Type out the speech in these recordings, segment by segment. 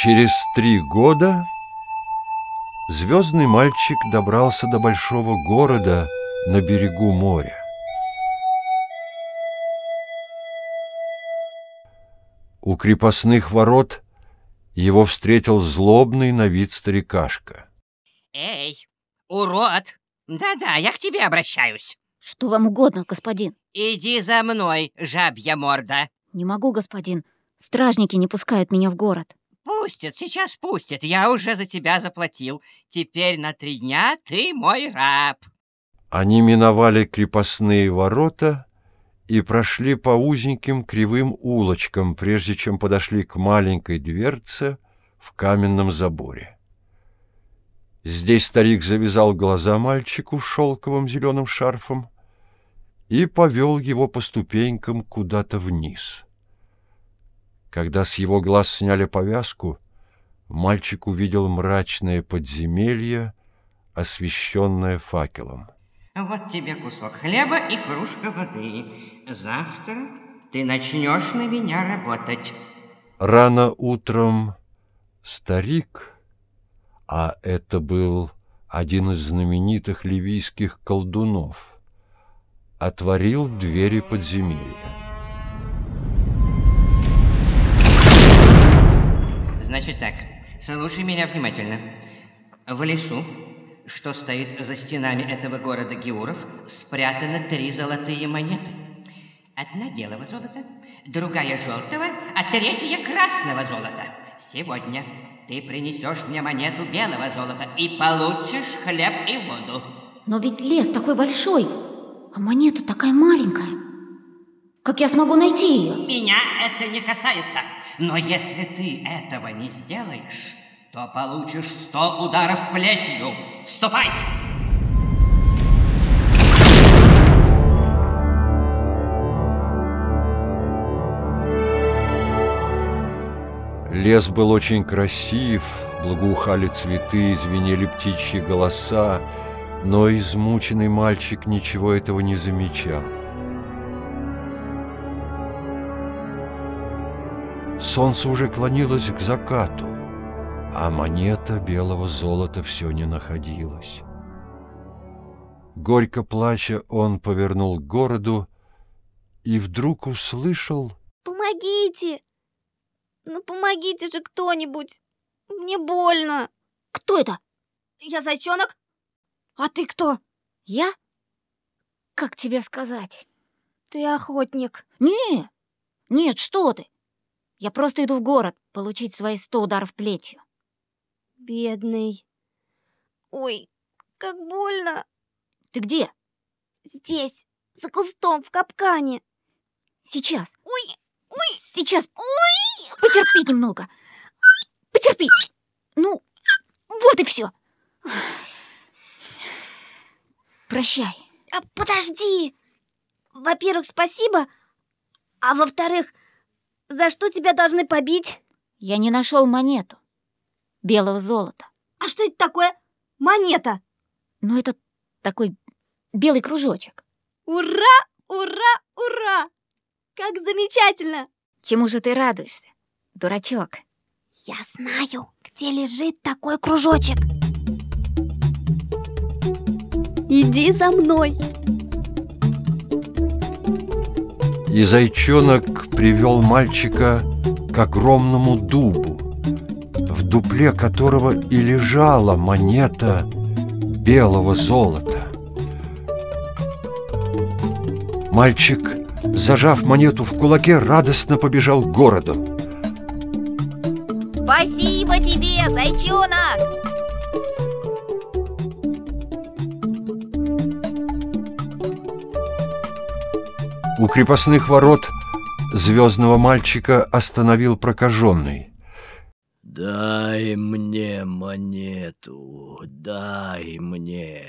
Через три года звездный мальчик добрался до большого города на берегу моря. У крепостных ворот его встретил злобный на вид старикашка. Эй, урод! Да-да, я к тебе обращаюсь. Что вам угодно, господин? Иди за мной, жабья морда. Не могу, господин. Стражники не пускают меня в город. Пустят, сейчас пустят. Я уже за тебя заплатил. Теперь на три дня ты мой раб. Они миновали крепостные ворота и прошли по узеньким кривым улочкам, прежде чем подошли к маленькой дверце в каменном заборе. Здесь старик завязал глаза мальчику шелковым зеленым шарфом и повел его по ступенькам куда-то вниз. Когда с его глаз сняли повязку, мальчик увидел мрачное подземелье, освещенное факелом. Вот тебе кусок хлеба и кружка воды. Завтра ты начнешь на меня работать. Рано утром старик, а это был один из знаменитых ливийских колдунов, отворил двери подземелья. Значит так, слушай меня внимательно. В лесу, что стоит за стенами этого города Геуров, спрятаны три золотые монеты. Одна белого золота, другая желтого, а третья красного золота. Сегодня ты принесешь мне монету белого золота и получишь хлеб и воду. Но ведь лес такой большой, а монета такая маленькая. Как я смогу найти ее? Меня это не касается. Но если ты этого не сделаешь, то получишь сто ударов плетью. Ступай! Лес был очень красив, благоухали цветы, звенели птичьи голоса, но измученный мальчик ничего этого не замечал. Солнце уже клонилось к закату, а монета белого золота все не находилась. Горько плача, он повернул к городу и вдруг услышал... «Помогите! Ну, помогите же кто-нибудь! Мне больно!» Кто это? «Я зайчонок? А ты кто?» Я? Как тебе сказать? «Ты охотник». Не, нет, что ты? Я просто иду в город получить свои сто ударов плетью. «Бедный. Ой, как больно. Ты где? Здесь, за кустом, в капкане. Сейчас. Ой, ой, Сейчас. ой! Потерпи немного. Потерпи. Ну, вот и все. Прощай. А, подожди! Во-первых, спасибо, а во-вторых, за что тебя должны побить? Я не нашел монету белого золота. А что это такое? Монета! Но это такой белый кружочек. Ура! Ура! Ура! Как замечательно! Чему же ты радуешься, дурачок? Я знаю, где лежит такой кружочек. Иди за мной. И зайчонок привел мальчика к огромному дубу, в дупле которого и лежала монета белого золота. Мальчик, зажав монету в кулаке, радостно побежал к городу. Спасибо тебе, зайчонок! У крепостных ворот звездного мальчика остановил прокаженный. Дай мне монету, дай мне.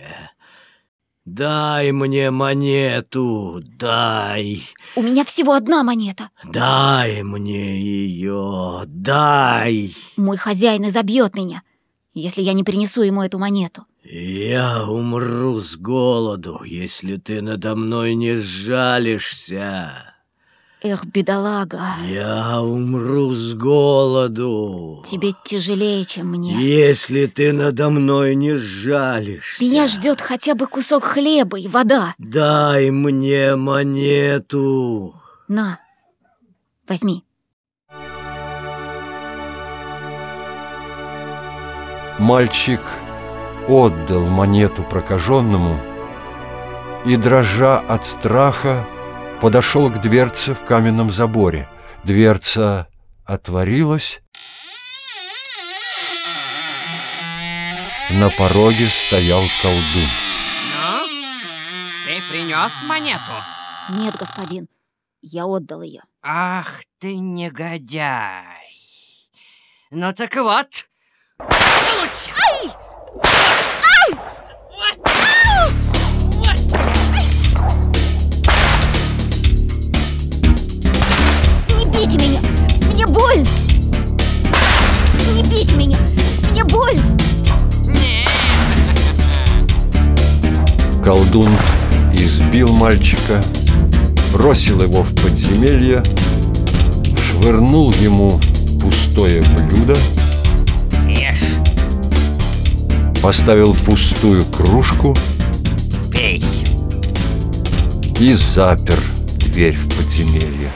Дай мне монету, дай. У меня всего одна монета. Дай мне ее, дай. Мой хозяин изобьет меня, если я не принесу ему эту монету. Я умру с голоду, если ты надо мной не сжалишься. Эх, бедолага, Я умру с голоду. тебе тяжелее, чем мне. Если ты надо мной не сжалишься. Меня ждет хотя бы кусок хлеба и вода. Дай мне монету. На, возьми. Мальчик отдал монету прокаженному и, дрожа от страха, подошел к дверце в каменном заборе. Дверца отворилась. На пороге стоял колдун. Ну, ты принес монету? Нет, господин, я отдал ее. Ах ты негодяй! Ну так вот, получай! Колдун избил мальчика, бросил его в подземелье, швырнул ему пустое блюдо, Ешь, поставил пустую кружку пей. и запер дверь в подземелье.